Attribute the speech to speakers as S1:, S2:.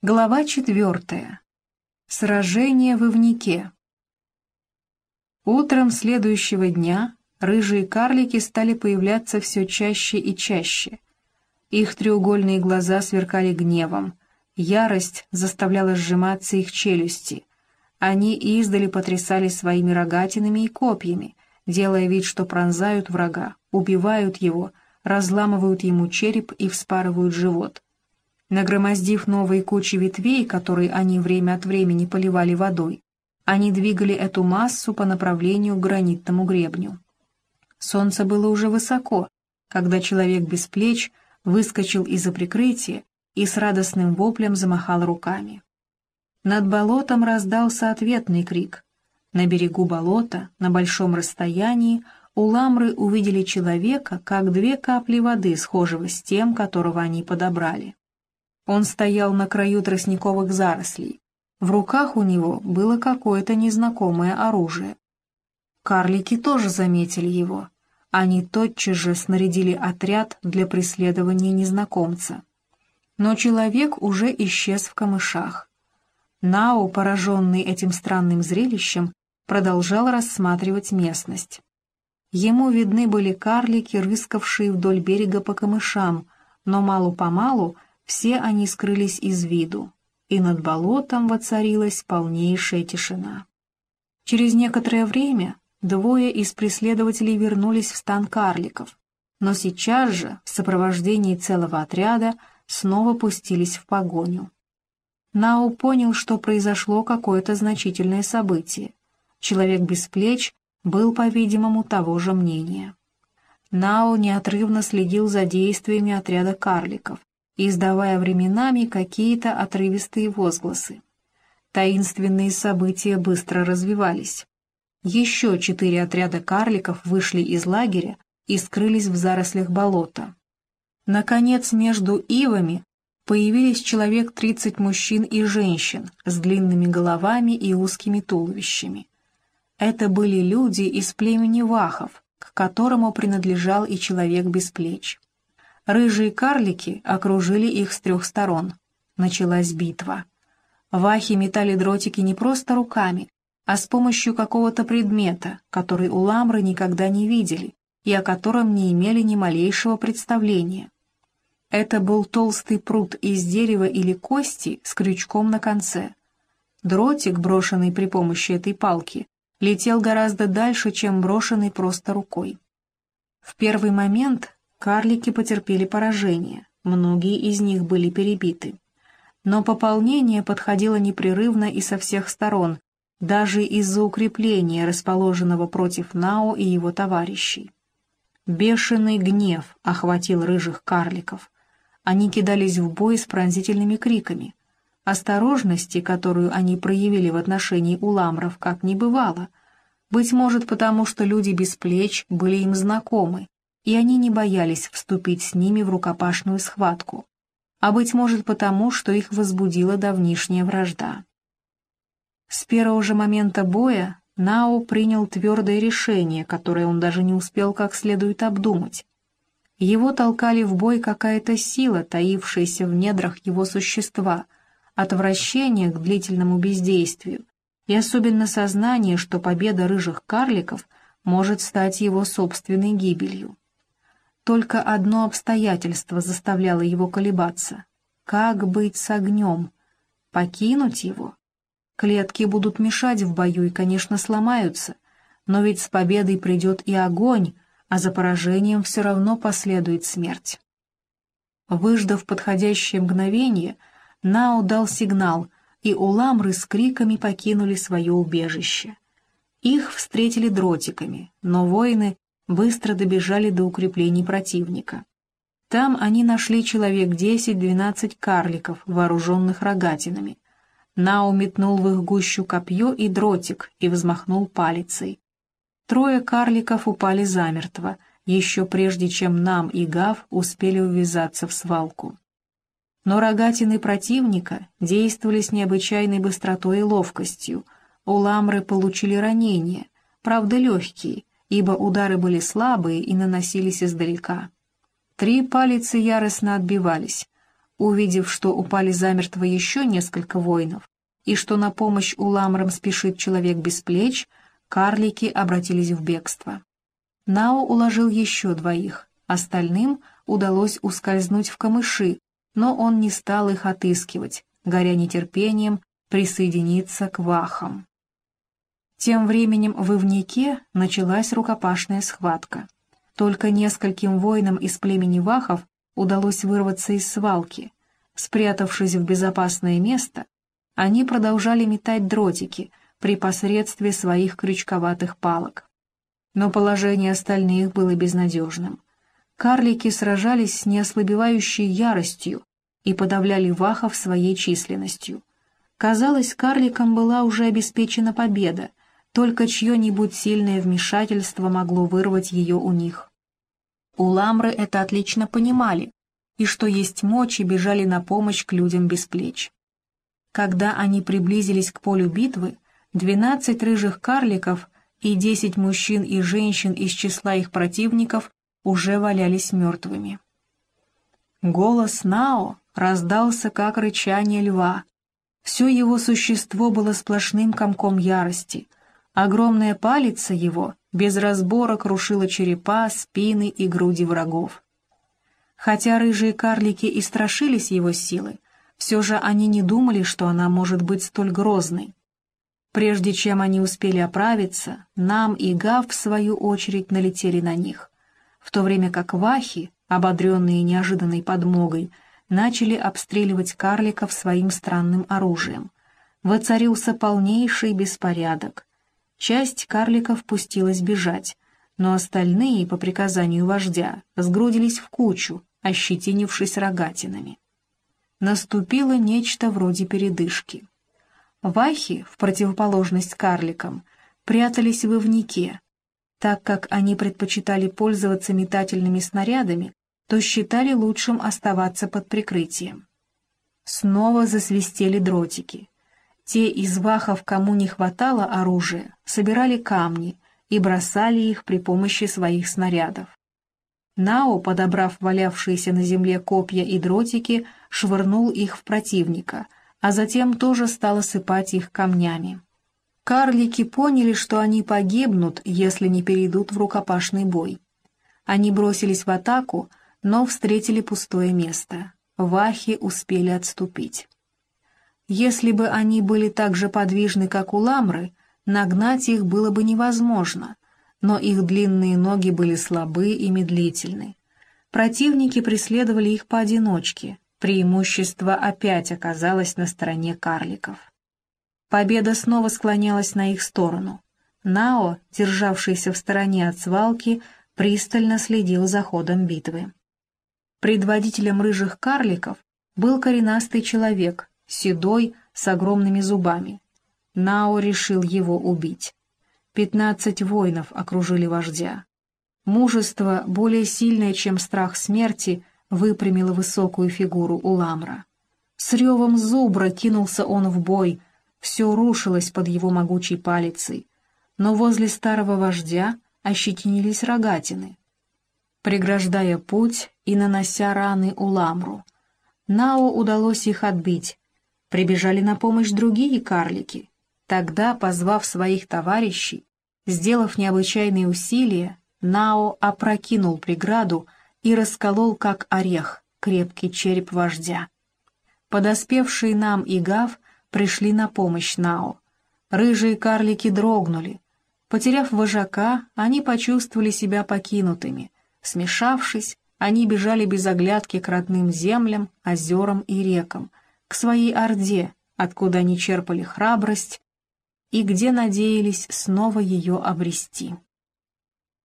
S1: Глава четвертая. Сражение в Ивнике. Утром следующего дня рыжие карлики стали появляться все чаще и чаще. Их треугольные глаза сверкали гневом, ярость заставляла сжиматься их челюсти. Они издали потрясали своими рогатинами и копьями, делая вид, что пронзают врага, убивают его, разламывают ему череп и вспарывают живот — Нагромоздив новые кучи ветвей, которые они время от времени поливали водой, они двигали эту массу по направлению к гранитному гребню. Солнце было уже высоко, когда человек без плеч выскочил из-за прикрытия и с радостным воплем замахал руками. Над болотом раздался ответный крик. На берегу болота, на большом расстоянии, у ламры увидели человека, как две капли воды, схожего с тем, которого они подобрали. Он стоял на краю тростниковых зарослей. В руках у него было какое-то незнакомое оружие. Карлики тоже заметили его. Они тотчас же снарядили отряд для преследования незнакомца. Но человек уже исчез в камышах. Нао, пораженный этим странным зрелищем, продолжал рассматривать местность. Ему видны были карлики, рыскавшие вдоль берега по камышам, но мало-помалу все они скрылись из виду, и над болотом воцарилась полнейшая тишина. Через некоторое время двое из преследователей вернулись в стан карликов, но сейчас же, в сопровождении целого отряда, снова пустились в погоню. Нау понял, что произошло какое-то значительное событие. Человек без плеч был, по-видимому, того же мнения. Нао неотрывно следил за действиями отряда карликов, издавая временами какие-то отрывистые возгласы. Таинственные события быстро развивались. Еще четыре отряда карликов вышли из лагеря и скрылись в зарослях болота. Наконец, между ивами появились человек тридцать мужчин и женщин с длинными головами и узкими туловищами. Это были люди из племени Вахов, к которому принадлежал и человек без плеч. Рыжие карлики окружили их с трех сторон. Началась битва. Вахи метали дротики не просто руками, а с помощью какого-то предмета, который у ламры никогда не видели и о котором не имели ни малейшего представления. Это был толстый пруд из дерева или кости с крючком на конце. Дротик, брошенный при помощи этой палки, летел гораздо дальше, чем брошенный просто рукой. В первый момент Карлики потерпели поражение, многие из них были перебиты. Но пополнение подходило непрерывно и со всех сторон, даже из-за укрепления, расположенного против Нао и его товарищей. Бешеный гнев охватил рыжих карликов. Они кидались в бой с пронзительными криками. Осторожности, которую они проявили в отношении уламров, как не бывало. Быть может, потому что люди без плеч были им знакомы, и они не боялись вступить с ними в рукопашную схватку, а, быть может, потому, что их возбудила давнишняя вражда. С первого же момента боя Нао принял твердое решение, которое он даже не успел как следует обдумать. Его толкали в бой какая-то сила, таившаяся в недрах его существа, отвращение к длительному бездействию и особенно сознание, что победа рыжих карликов может стать его собственной гибелью. Только одно обстоятельство заставляло его колебаться. Как быть с огнем? Покинуть его? Клетки будут мешать в бою и, конечно, сломаются, но ведь с победой придет и огонь, а за поражением все равно последует смерть. Выждав подходящее мгновение, Нао дал сигнал, и уламры с криками покинули свое убежище. Их встретили дротиками, но воины быстро добежали до укреплений противника. Там они нашли человек 10-12 карликов, вооруженных рогатинами. Нау метнул в их гущу копье и дротик и взмахнул палицей. Трое карликов упали замертво, еще прежде чем нам и Гав успели увязаться в свалку. Но рогатины противника действовали с необычайной быстротой и ловкостью. Уламры получили ранения, правда легкие, ибо удары были слабые и наносились издалека. Три палицы яростно отбивались. Увидев, что упали замертво еще несколько воинов, и что на помощь уламрам спешит человек без плеч, карлики обратились в бегство. Нао уложил еще двоих, остальным удалось ускользнуть в камыши, но он не стал их отыскивать, горя нетерпением присоединиться к вахам. Тем временем в Ивнике началась рукопашная схватка. Только нескольким воинам из племени вахов удалось вырваться из свалки. Спрятавшись в безопасное место, они продолжали метать дротики при посредстве своих крючковатых палок. Но положение остальных было безнадежным. Карлики сражались с неослабевающей яростью и подавляли вахов своей численностью. Казалось, карликам была уже обеспечена победа, только чье-нибудь сильное вмешательство могло вырвать ее у них. Уламры это отлично понимали, и что есть мочи бежали на помощь к людям без плеч. Когда они приблизились к полю битвы, двенадцать рыжих карликов и десять мужчин и женщин из числа их противников уже валялись мертвыми. Голос Нао раздался, как рычание льва. Все его существо было сплошным комком ярости. Огромная палица его без разбора крушила черепа, спины и груди врагов. Хотя рыжие карлики и страшились его силы, все же они не думали, что она может быть столь грозной. Прежде чем они успели оправиться, Нам и Гав, в свою очередь, налетели на них, в то время как Вахи, ободренные неожиданной подмогой, начали обстреливать карликов своим странным оружием. Воцарился полнейший беспорядок. Часть карликов пустилась бежать, но остальные, по приказанию вождя, сгрудились в кучу, ощетинившись рогатинами. Наступило нечто вроде передышки. Вахи, в противоположность карликам, прятались в ивнике. Так как они предпочитали пользоваться метательными снарядами, то считали лучшим оставаться под прикрытием. Снова засвистели дротики. Те из вахов, кому не хватало оружия, собирали камни и бросали их при помощи своих снарядов. Нао, подобрав валявшиеся на земле копья и дротики, швырнул их в противника, а затем тоже стал осыпать их камнями. Карлики поняли, что они погибнут, если не перейдут в рукопашный бой. Они бросились в атаку, но встретили пустое место. Вахи успели отступить. Если бы они были так же подвижны, как у ламры, нагнать их было бы невозможно, но их длинные ноги были слабы и медлительны. Противники преследовали их поодиночке, преимущество опять оказалось на стороне карликов. Победа снова склонялась на их сторону. Нао, державшийся в стороне от свалки, пристально следил за ходом битвы. Предводителем рыжих карликов был коренастый человек, седой, с огромными зубами. Нао решил его убить. Пятнадцать воинов окружили вождя. Мужество, более сильное, чем страх смерти, выпрямило высокую фигуру Уламра. С ревом зубра кинулся он в бой, все рушилось под его могучей палицей, но возле старого вождя ощетинились рогатины преграждая путь и нанося раны Уламру. Нао удалось их отбить. Прибежали на помощь другие карлики. Тогда, позвав своих товарищей, сделав необычайные усилия, Нао опрокинул преграду и расколол, как орех, крепкий череп вождя. Подоспевшие нам и Гав пришли на помощь Нао. Рыжие карлики дрогнули. Потеряв вожака, они почувствовали себя покинутыми — Смешавшись, они бежали без оглядки к родным землям, озерам и рекам, к своей Орде, откуда они черпали храбрость и где надеялись снова ее обрести.